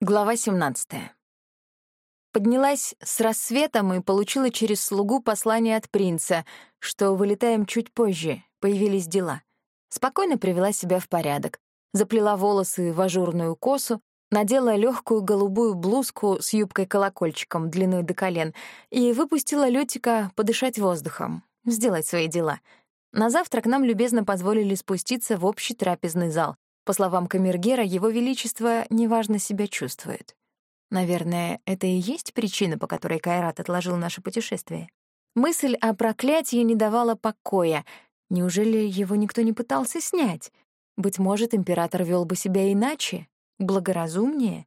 Глава 17. Поднялась с рассветом и получила через слугу послание от принца, что вылетаем чуть позже, появились дела. Спокойно привела себя в порядок, заплела волосы в ажурную косу, надела легкую голубую блузку с юбкой-колокольчиком длиной до колен и выпустила Лютика подышать воздухом, сделать свои дела. На завтрак нам любезно позволили спуститься в общий трапезный зал. По словам Камергера, его величество неважно себя чувствует. Наверное, это и есть причина, по которой Кайрат отложил наше путешествие. Мысль о проклятии не давала покоя. Неужели его никто не пытался снять? Быть может, император вел бы себя иначе, благоразумнее?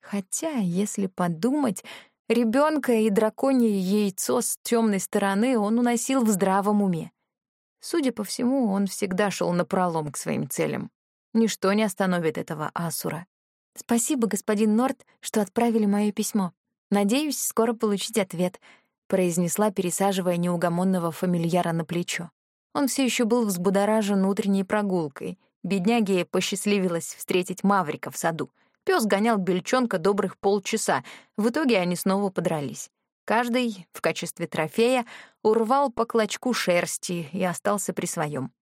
Хотя, если подумать, ребенка и драконье яйцо с темной стороны он уносил в здравом уме. Судя по всему, он всегда шел напролом к своим целям. Ничто не остановит этого Асура. «Спасибо, господин Норт, что отправили моё письмо. Надеюсь, скоро получить ответ», — произнесла, пересаживая неугомонного фамильяра на плечо. Он все еще был взбудоражен утренней прогулкой. Бедняге посчастливилось встретить Маврика в саду. Пёс гонял бельчонка добрых полчаса. В итоге они снова подрались. Каждый в качестве трофея урвал по клочку шерсти и остался при своем.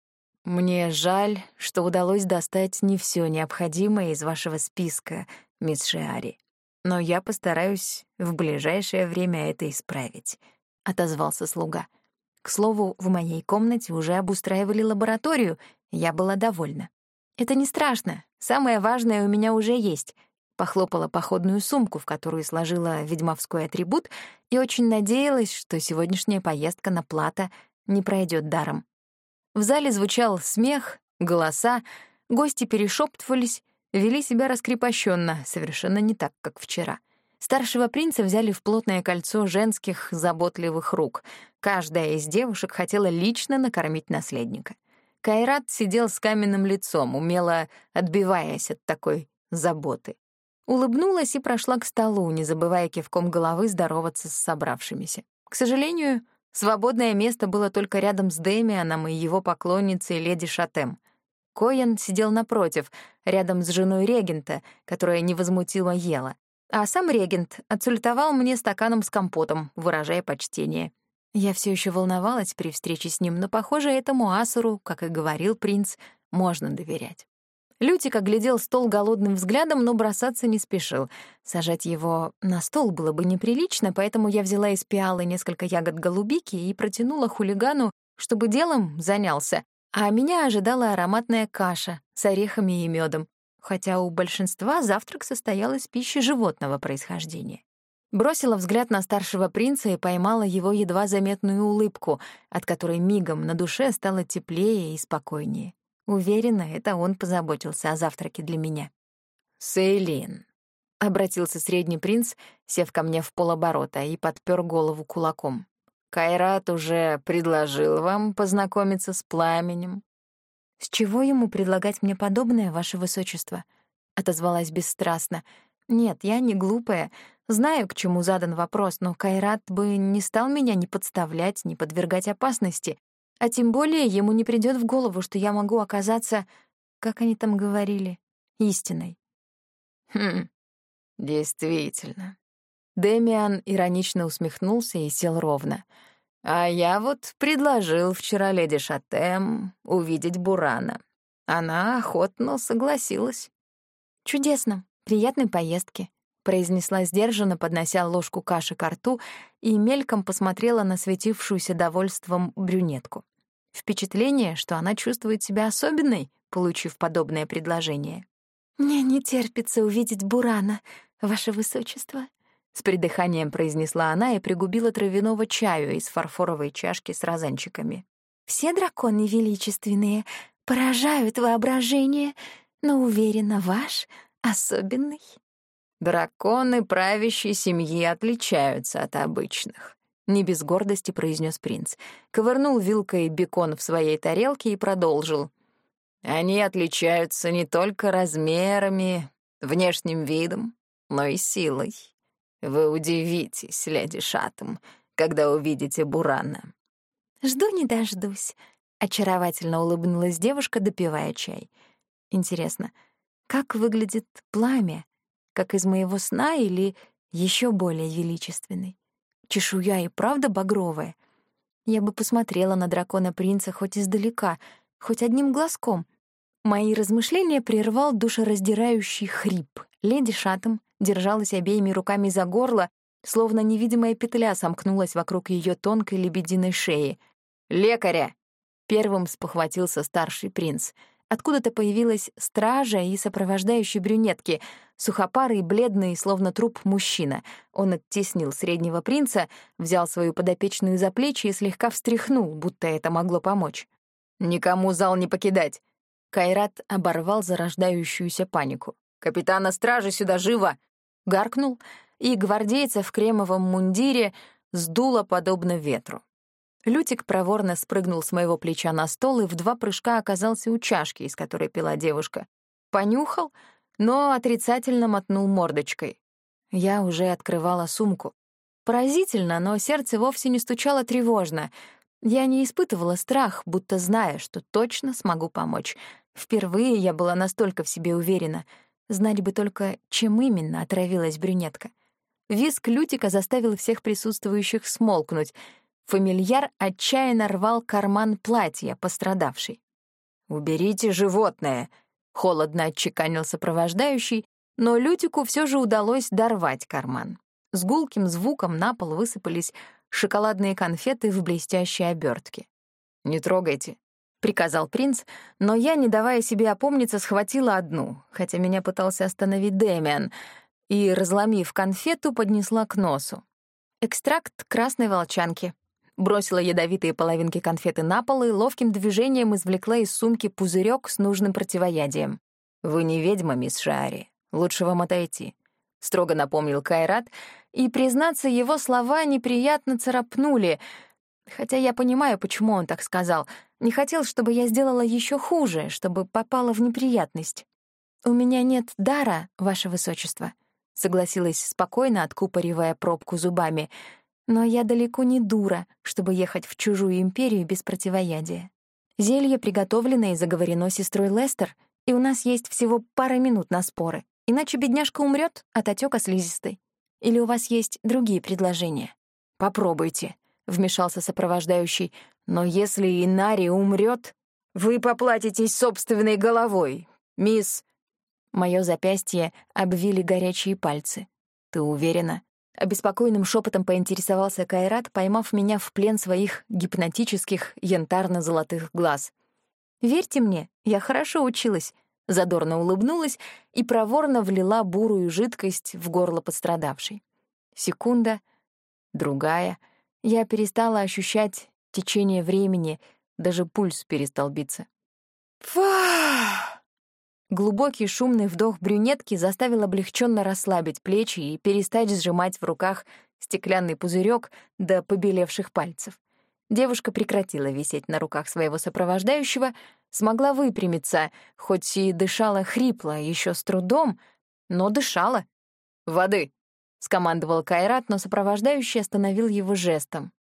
«Мне жаль, что удалось достать не все необходимое из вашего списка, мисс Шиари. Но я постараюсь в ближайшее время это исправить», — отозвался слуга. К слову, в моей комнате уже обустраивали лабораторию, я была довольна. «Это не страшно, самое важное у меня уже есть», — похлопала походную сумку, в которую сложила ведьмовской атрибут, и очень надеялась, что сегодняшняя поездка на плата не пройдет даром. В зале звучал смех, голоса, гости перешептывались, вели себя раскрепощенно, совершенно не так, как вчера. Старшего принца взяли в плотное кольцо женских заботливых рук. Каждая из девушек хотела лично накормить наследника. Кайрат сидел с каменным лицом, умело отбиваясь от такой заботы. Улыбнулась и прошла к столу, не забывая кивком головы здороваться с собравшимися. К сожалению, Свободное место было только рядом с Дэмианом и его поклонницей леди Шатем. Коэн сидел напротив, рядом с женой регента, которая невозмутимо ела. А сам регент отсультовал мне стаканом с компотом, выражая почтение. Я все еще волновалась при встрече с ним, но, похоже, этому Асуру, как и говорил принц, можно доверять. Лютик оглядел стол голодным взглядом, но бросаться не спешил. Сажать его на стол было бы неприлично, поэтому я взяла из пиалы несколько ягод голубики и протянула хулигану, чтобы делом занялся. А меня ожидала ароматная каша с орехами и медом, хотя у большинства завтрак состоял из пищи животного происхождения. Бросила взгляд на старшего принца и поймала его едва заметную улыбку, от которой мигом на душе стало теплее и спокойнее. Уверена, это он позаботился о завтраке для меня. «Сейлин», — обратился средний принц, сев ко мне в полоборота и подпер голову кулаком. «Кайрат уже предложил вам познакомиться с пламенем». «С чего ему предлагать мне подобное, ваше высочество?» — отозвалась бесстрастно. «Нет, я не глупая, знаю, к чему задан вопрос, но Кайрат бы не стал меня ни подставлять, ни подвергать опасности, а тем более ему не придёт в голову, что я могу оказаться, как они там говорили, истиной. Хм, действительно. Демиан иронично усмехнулся и сел ровно. А я вот предложил вчера леди Шатем увидеть Бурана. Она охотно согласилась. Чудесно, приятной поездки произнесла сдержанно, поднося ложку каши к рту и мельком посмотрела на светившуюся довольством брюнетку. Впечатление, что она чувствует себя особенной, получив подобное предложение. «Мне не терпится увидеть Бурана, ваше высочество», — с придыханием произнесла она и пригубила травяного чаю из фарфоровой чашки с розанчиками. «Все драконы величественные, поражают воображение, но, уверена, ваш особенный». «Драконы правящей семьи отличаются от обычных», — не без гордости произнес принц. Ковырнул вилкой бекон в своей тарелке и продолжил. «Они отличаются не только размерами, внешним видом, но и силой. Вы удивитесь, леди Шатом, когда увидите Бурана». «Жду не дождусь», — очаровательно улыбнулась девушка, допивая чай. «Интересно, как выглядит пламя?» Как из моего сна, или еще более величественный? Чешуя и правда багровая. Я бы посмотрела на дракона-принца хоть издалека, хоть одним глазком. Мои размышления прервал душераздирающий хрип. Леди Шатом держалась обеими руками за горло, словно невидимая петля сомкнулась вокруг ее тонкой лебединой шеи. «Лекаря!» — первым спохватился старший принц. Откуда-то появилась стража и сопровождающие брюнетки, сухопарый, бледный, словно труп мужчина. Он оттеснил среднего принца, взял свою подопечную за плечи и слегка встряхнул, будто это могло помочь. «Никому зал не покидать!» Кайрат оборвал зарождающуюся панику. «Капитана стражи сюда живо!» Гаркнул, и гвардейца в кремовом мундире сдуло подобно ветру. Лютик проворно спрыгнул с моего плеча на стол и в два прыжка оказался у чашки, из которой пила девушка. Понюхал, но отрицательно мотнул мордочкой. Я уже открывала сумку. Поразительно, но сердце вовсе не стучало тревожно. Я не испытывала страх, будто зная, что точно смогу помочь. Впервые я была настолько в себе уверена. Знать бы только, чем именно отравилась брюнетка. Виск Лютика заставил всех присутствующих смолкнуть — Фамильяр отчаянно рвал карман платья пострадавшей. «Уберите животное!» — холодно отчеканил сопровождающий, но Лютику все же удалось дорвать карман. С гулким звуком на пол высыпались шоколадные конфеты в блестящей обертке. «Не трогайте», — приказал принц, но я, не давая себе опомниться, схватила одну, хотя меня пытался остановить Дэмиан, и, разломив конфету, поднесла к носу. Экстракт красной волчанки бросила ядовитые половинки конфеты на пол и ловким движением извлекла из сумки пузырек с нужным противоядием. «Вы не ведьма, мисс Шари. Лучше вам отойти», — строго напомнил Кайрат, и, признаться, его слова неприятно царапнули, хотя я понимаю, почему он так сказал. Не хотел, чтобы я сделала еще хуже, чтобы попала в неприятность. «У меня нет дара, ваше высочество», — согласилась спокойно, откупоривая пробку зубами — но я далеко не дура, чтобы ехать в чужую империю без противоядия. Зелье приготовлено и заговорено сестрой Лестер, и у нас есть всего пара минут на споры, иначе бедняжка умрет от отека слизистой. Или у вас есть другие предложения? Попробуйте, — вмешался сопровождающий. Но если Инари умрет, вы поплатитесь собственной головой, мисс... Моё запястье обвили горячие пальцы. Ты уверена? Обеспокоенным шепотом поинтересовался Кайрат, поймав меня в плен своих гипнотических янтарно-золотых глаз. «Верьте мне, я хорошо училась», — задорно улыбнулась и проворно влила бурую жидкость в горло пострадавшей. Секунда, другая. Я перестала ощущать течение времени, даже пульс перестал биться. «Фа!» Глубокий шумный вдох брюнетки заставил облегченно расслабить плечи и перестать сжимать в руках стеклянный пузырек до побелевших пальцев. Девушка прекратила висеть на руках своего сопровождающего, смогла выпрямиться, хоть и дышала хрипло, еще с трудом, но дышала. «Воды!» — скомандовал Кайрат, но сопровождающий остановил его жестом.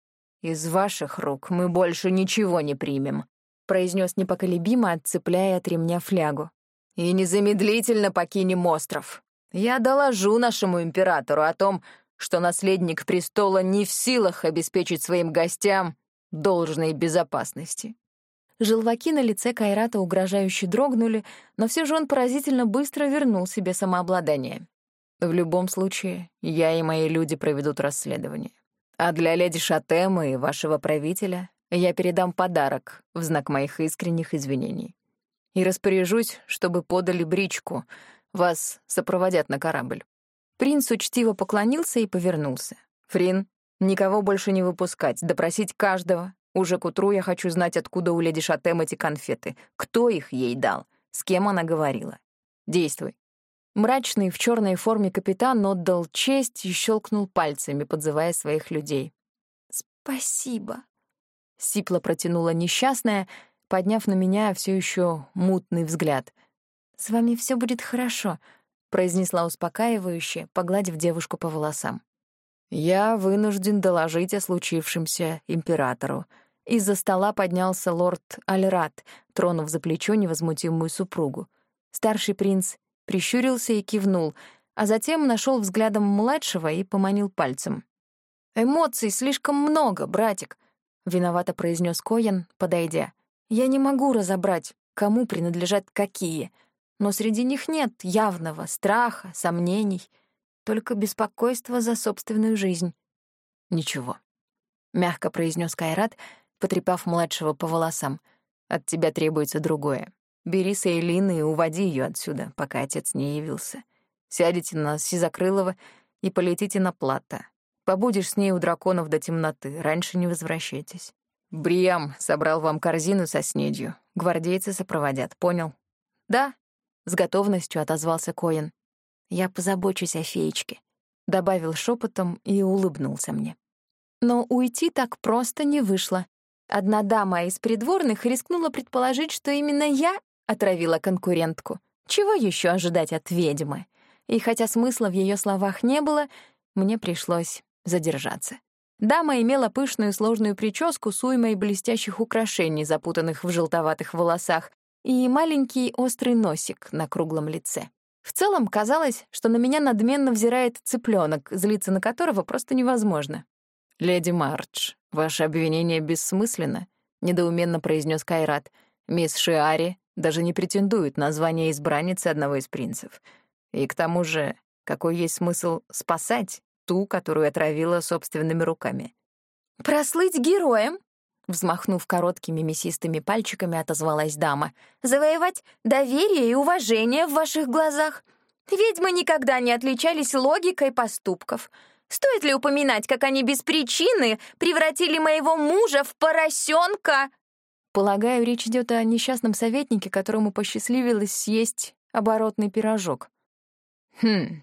«Из ваших рук мы больше ничего не примем», — произнес непоколебимо, отцепляя от ремня флягу и незамедлительно покинем остров. Я доложу нашему императору о том, что наследник престола не в силах обеспечить своим гостям должной безопасности». Желваки на лице Кайрата угрожающе дрогнули, но все же он поразительно быстро вернул себе самообладание. В любом случае, я и мои люди проведут расследование. А для леди Шатема и вашего правителя я передам подарок в знак моих искренних извинений и распоряжусь, чтобы подали бричку. Вас сопроводят на корабль». Принц учтиво поклонился и повернулся. «Фрин, никого больше не выпускать, допросить каждого. Уже к утру я хочу знать, откуда у леди Шатем эти конфеты, кто их ей дал, с кем она говорила. Действуй». Мрачный в черной форме капитан отдал честь и щелкнул пальцами, подзывая своих людей. «Спасибо», — сипло протянула несчастная, подняв на меня все еще мутный взгляд. «С вами все будет хорошо», — произнесла успокаивающе, погладив девушку по волосам. «Я вынужден доложить о случившемся императору». Из-за стола поднялся лорд Альрат, тронув за плечо невозмутимую супругу. Старший принц прищурился и кивнул. а затем нашел взглядом младшего и поманил пальцем. «Эмоций слишком много, братик», — виновато произнес Коян, подойдя. «Я не могу разобрать, кому принадлежат какие, но среди них нет явного страха, сомнений, только беспокойство за собственную жизнь». «Ничего», — мягко произнес Кайрат, потрепав младшего по волосам. «От тебя требуется другое. Бери Сейлин и уводи ее отсюда, пока отец не явился. Сядете на Сизокрылова и полетите на Плата. Побудешь с ней у драконов до темноты, раньше не возвращайтесь. Бриам собрал вам корзину со снедью. Гвардейцы сопроводят, понял? Да, с готовностью отозвался Коин. Я позабочусь о феечке, добавил шепотом и улыбнулся мне. Но уйти так просто не вышло. Одна дама из придворных рискнула предположить, что именно я отравила конкурентку. Чего еще ожидать от ведьмы? И хотя смысла в ее словах не было, мне пришлось задержаться. Дама имела пышную сложную прическу с уймой блестящих украшений, запутанных в желтоватых волосах, и маленький острый носик на круглом лице. В целом казалось, что на меня надменно взирает цыпленок, злиться на которого просто невозможно. «Леди Мардж, ваше обвинение бессмысленно», — недоуменно произнес Кайрат. «Мисс Шиари даже не претендует на звание избранницы одного из принцев. И к тому же, какой есть смысл спасать ту, которую отравила собственными руками? «Прослыть героем?» Взмахнув короткими мясистыми пальчиками, отозвалась дама. «Завоевать доверие и уважение в ваших глазах. Ведьмы никогда не отличались логикой поступков. Стоит ли упоминать, как они без причины превратили моего мужа в поросенка?» Полагаю, речь идет о несчастном советнике, которому посчастливилось съесть оборотный пирожок. Хм,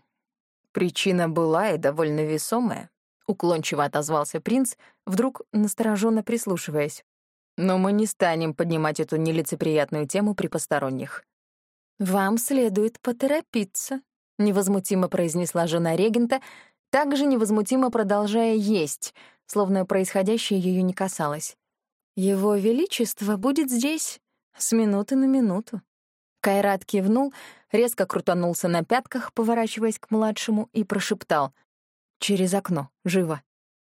причина была и довольно весомая, уклончиво отозвался принц, вдруг настороженно прислушиваясь. Но мы не станем поднимать эту нелицеприятную тему при посторонних. Вам следует поторопиться, невозмутимо произнесла жена регента, также невозмутимо продолжая есть, словно происходящее ее не касалось. Его Величество будет здесь с минуты на минуту. Кайрат кивнул, резко крутанулся на пятках, поворачиваясь к младшему, и прошептал «Через окно, живо».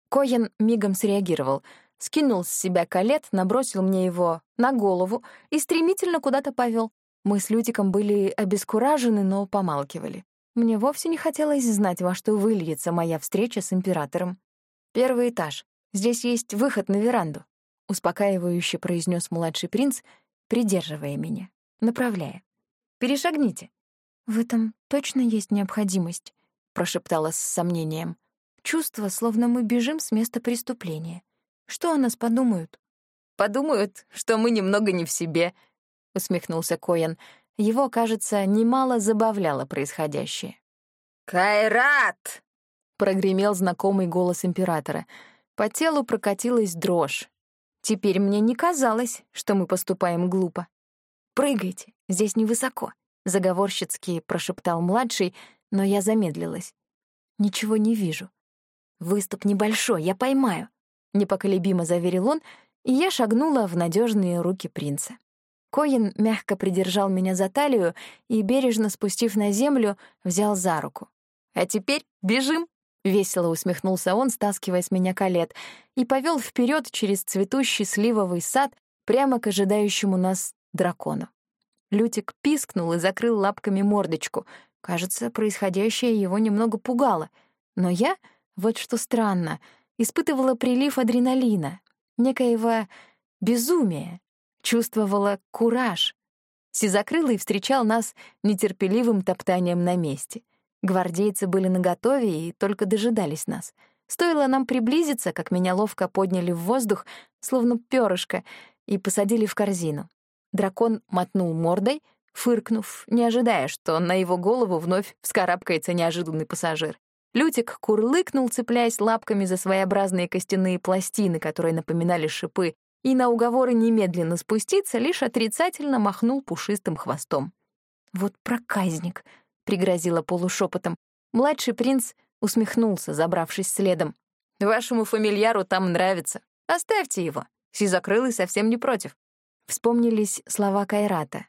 Коен мигом среагировал, скинул с себя калет, набросил мне его на голову и стремительно куда-то повел. Мы с Лютиком были обескуражены, но помалкивали. Мне вовсе не хотелось знать, во что выльется моя встреча с императором. Первый этаж. Здесь есть выход на веранду успокаивающе произнес младший принц, придерживая меня, направляя. Перешагните. В этом точно есть необходимость, прошептала с сомнением. Чувство, словно мы бежим с места преступления. Что о нас подумают? Подумают, что мы немного не в себе, усмехнулся Коян. Его, кажется, немало забавляло происходящее. «Кайрат!» — прогремел знакомый голос императора. По телу прокатилась дрожь. Теперь мне не казалось, что мы поступаем глупо. «Прыгайте, здесь невысоко», — заговорщицки прошептал младший, но я замедлилась. «Ничего не вижу. Выступ небольшой, я поймаю», — непоколебимо заверил он, и я шагнула в надежные руки принца. Коин мягко придержал меня за талию и, бережно спустив на землю, взял за руку. «А теперь бежим!» Весело усмехнулся он, стаскивая с меня колет, и повел вперед через цветущий сливовый сад прямо к ожидающему нас дракону. Лютик пискнул и закрыл лапками мордочку. Кажется, происходящее его немного пугало. Но я, вот что странно, испытывала прилив адреналина, некоего безумия, чувствовала кураж. Сизокрылый встречал нас нетерпеливым топтанием на месте. Гвардейцы были наготове и только дожидались нас. Стоило нам приблизиться, как меня ловко подняли в воздух, словно перышко, и посадили в корзину. Дракон мотнул мордой, фыркнув, не ожидая, что на его голову вновь вскарабкается неожиданный пассажир. Лютик курлыкнул, цепляясь лапками за своеобразные костяные пластины, которые напоминали шипы, и на уговоры немедленно спуститься лишь отрицательно махнул пушистым хвостом. Вот проказник —— пригрозила полушепотом. Младший принц усмехнулся, забравшись следом. «Вашему фамильяру там нравится. Оставьте его. Сизокрылый совсем не против». Вспомнились слова Кайрата.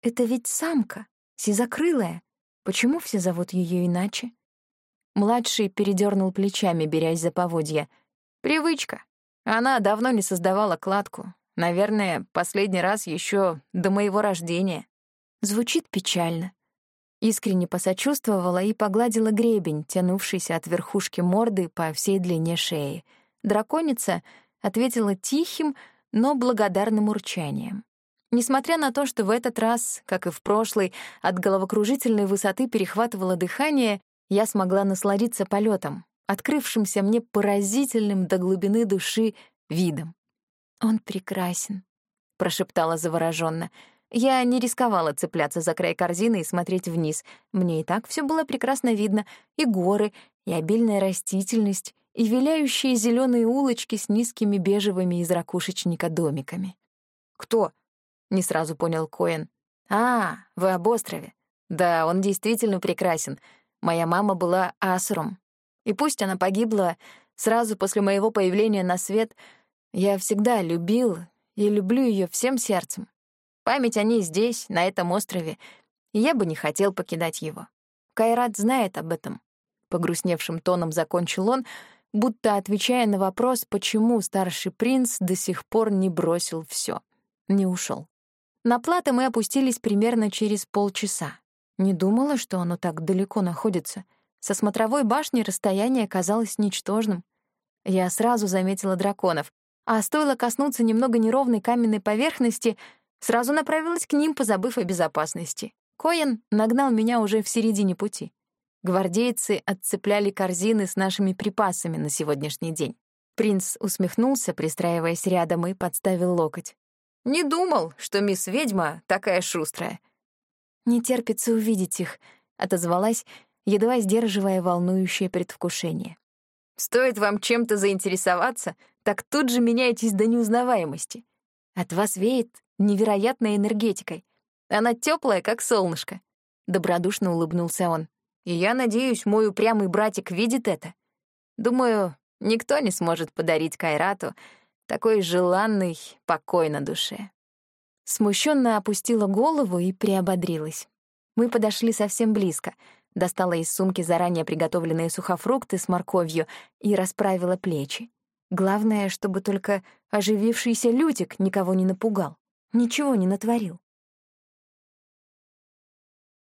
«Это ведь самка, сизокрылая. Почему все зовут ее иначе? Младший передернул плечами, берясь за поводья. Привычка. Она давно не создавала кладку. Наверное, последний раз еще до моего рождения. Звучит печально. Искренне посочувствовала и погладила гребень, тянувшийся от верхушки морды по всей длине шеи. Драконица ответила тихим, но благодарным урчанием. Несмотря на то, что в этот раз, как и в прошлый, от головокружительной высоты перехватывало дыхание, я смогла насладиться полетом, открывшимся мне поразительным до глубины души видом. «Он прекрасен», — прошептала завороженно. Я не рисковала цепляться за край корзины и смотреть вниз. Мне и так все было прекрасно видно. И горы, и обильная растительность, и виляющие зеленые улочки с низкими бежевыми из ракушечника домиками. «Кто?» Не сразу понял Коэн. «А, вы об острове. Да, он действительно прекрасен. Моя мама была асуром. И пусть она погибла сразу после моего появления на свет, я всегда любил и люблю ее всем сердцем. Память о ней здесь, на этом острове, и я бы не хотел покидать его. Кайрат знает об этом. Погрустневшим тоном закончил он, будто отвечая на вопрос, почему старший принц до сих пор не бросил все, не ушел. На плато мы опустились примерно через полчаса. Не думала, что оно так далеко находится. Со смотровой башни расстояние казалось ничтожным. Я сразу заметила драконов, а стоило коснуться немного неровной каменной поверхности, сразу направилась к ним, позабыв о безопасности. Коэн нагнал меня уже в середине пути. Гвардейцы отцепляли корзины с нашими припасами на сегодняшний день. Принц усмехнулся, пристраиваясь рядом, и подставил локоть. Не думал, что мисс Ведьма такая шустрая. Не терпится увидеть их, отозвалась, едва сдерживая волнующее предвкушение. Стоит вам чем-то заинтересоваться, так тут же меняетесь до неузнаваемости. От вас веет невероятной энергетикой. Она теплая, как солнышко. Добродушно улыбнулся он. И я надеюсь, мой упрямый братик видит это. Думаю, никто не сможет подарить Кайрату такой желанный покой на душе. Смущенно опустила голову и приободрилась. Мы подошли совсем близко, достала из сумки заранее приготовленные сухофрукты с морковью и расправила плечи. Главное, чтобы только оживившийся Лютик никого не напугал, ничего не натворил.